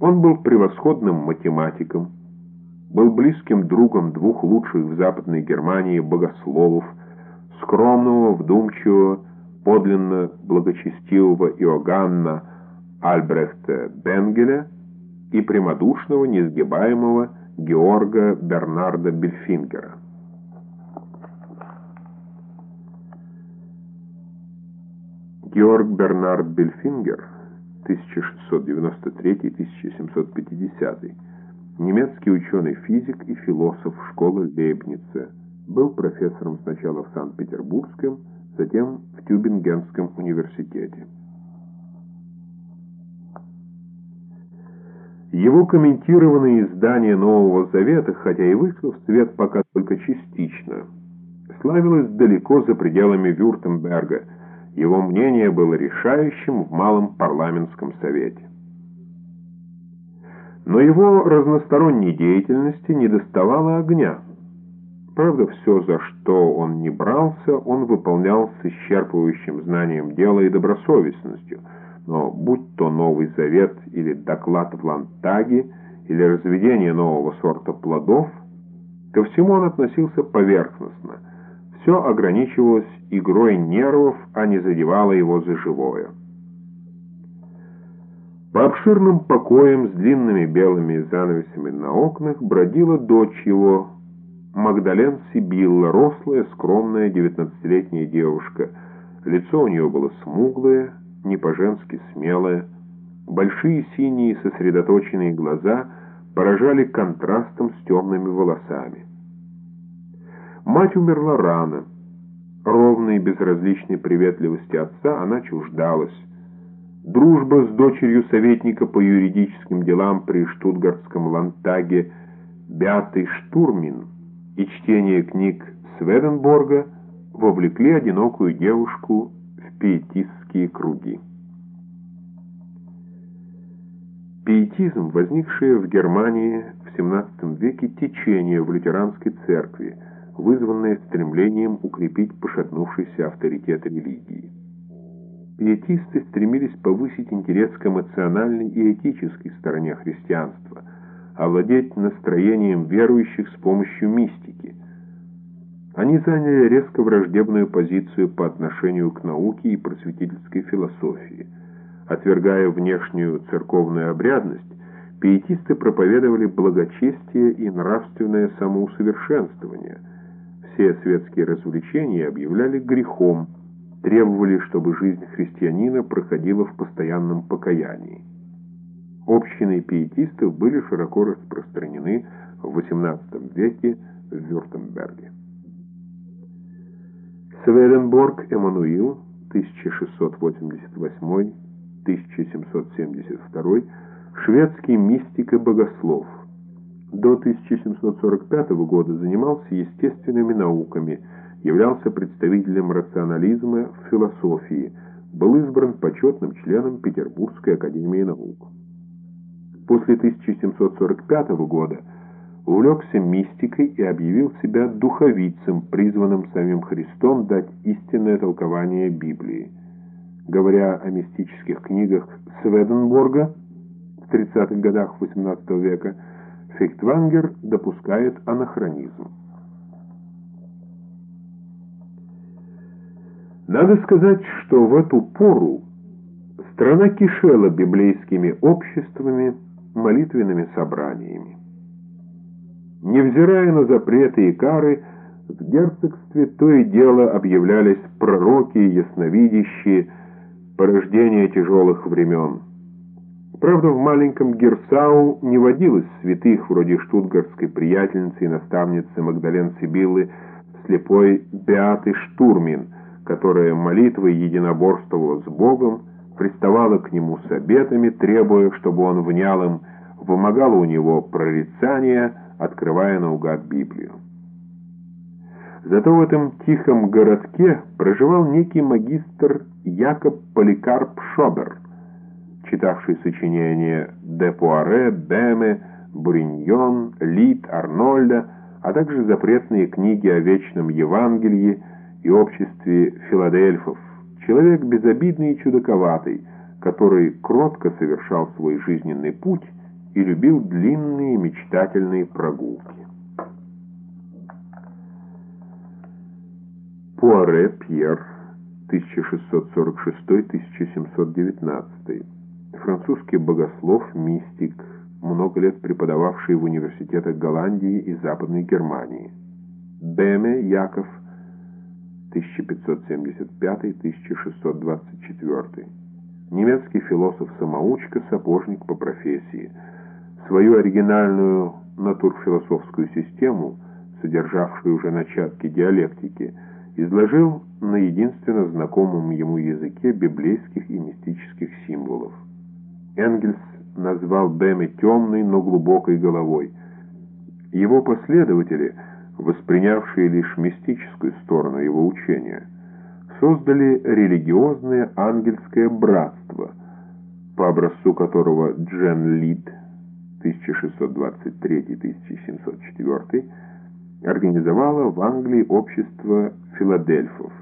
Он был превосходным математиком, был близким другом двух лучших в Западной Германии богословов, скромного, вдумчивого, подлинно благочестивого Иоганна Альбрехта Бенгеля и прямодушного, несгибаемого Георга Бернарда Бельфингера. Георг Бернард Бельфингер 1693-1750 немецкий ученый-физик и философ школы Лейбница, был профессором сначала в Санкт-Петербургском, затем в Тюбингенском университете. Его комментированное издание Нового Завета, хотя и вышло в свет пока только частично, славилось далеко за пределами Вюртемберга – его мнение было решающим в Малом парламентском совете. Но его разносторонней деятельности не доставало огня. Правда, все, за что он не брался, он выполнял с исчерпывающим знанием дела и добросовестностью, но будь то Новый Завет или доклад в Лантаге, или разведение нового сорта плодов, ко всему он относился поверхностно – все ограничивалось игрой нервов, а не задевало его за живое. По обширным покоям с длинными белыми занавесями на окнах бродила дочь его, Магдален Сибилла, рослая, скромная, девятнадцатилетняя девушка. Лицо у нее было смуглое, не по-женски смелое. Большие синие сосредоточенные глаза поражали контрастом с темными волосами. Мать умерла рано. Ровной и безразличной приветливости отца она чуждалась. Дружба с дочерью советника по юридическим делам при Штутгартском Лантаге Беатой Штурмин и чтение книг Сведенборга вовлекли одинокую девушку в пиетистские круги. Пиетизм, возникшее в Германии в XVII веке течение в лютеранской церкви – вызванное стремлением укрепить пошатнувшийся авторитет религии. Пиетисты стремились повысить интерес к эмоциональной и этической стороне христианства, овладеть настроением верующих с помощью мистики. Они заняли резко враждебную позицию по отношению к науке и просветительской философии. Отвергая внешнюю церковную обрядность, пиетисты проповедовали благочестие и нравственное самоусовершенствование – все светские развлечения объявляли грехом, требовали, чтобы жизнь христианина проходила в постоянном покаянии. Общины пиетистов были широко распространены в XVIII веке в Вюртемберге. Сведенборг Эммануил 1688-1772, шведский мистик и богослов, до 1745 года занимался естественными науками, являлся представителем рационализма в философии, был избран почетным членом Петербургской академии наук. После 1745 года увлекся мистикой и объявил себя духовицем, призванным самим Христом дать истинное толкование Библии. Говоря о мистических книгах Сведенборга в 30-х годах XVIII века, Фейхтвангер допускает анахронизм. Надо сказать, что в эту пору страна кишела библейскими обществами, молитвенными собраниями. Невзирая на запреты и кары, в герцогстве то и дело объявлялись пророки и ясновидящие, порождение тяжелых времен. Правда, в маленьком Герсау не водилось святых, вроде штутгартской приятельницы и наставницы Магдален Сибиллы, слепой Беаты Штурмин, которая молитвой единоборствовала с Богом, приставала к нему с обетами, требуя, чтобы он внял им, вымогала у него прорицания, открывая наугад Библию. Зато в этом тихом городке проживал некий магистр Якоб Поликарп Шобер – читавший сочинения де Пуаре, Беме, Буриньон, Лит, Арнольда, а также запретные книги о вечном Евангелии и обществе филадельфов, человек безобидный и чудаковатый, который кротко совершал свой жизненный путь, и любил длинные мечтательные прогулки. Пуаре Пьер, 1646-1719, французский богослов, мистик, много лет преподававший в университетах Голландии и Западной Германии. Беме Яков, 1575-1624, немецкий философ-самоучка, сапожник по профессии. Свою оригинальную натурфилософскую систему, содержавшую уже начатки диалектики, изложил на единственно знакомом ему языке библейских и мистических символов. Энгельс назвал Бэме темной, но глубокой головой. Его последователи, воспринявшие лишь мистическую сторону его учения, создали религиозное ангельское братство, по образцу которого Джен Лид 1623-1704 организовала в Англии общество филадельфов.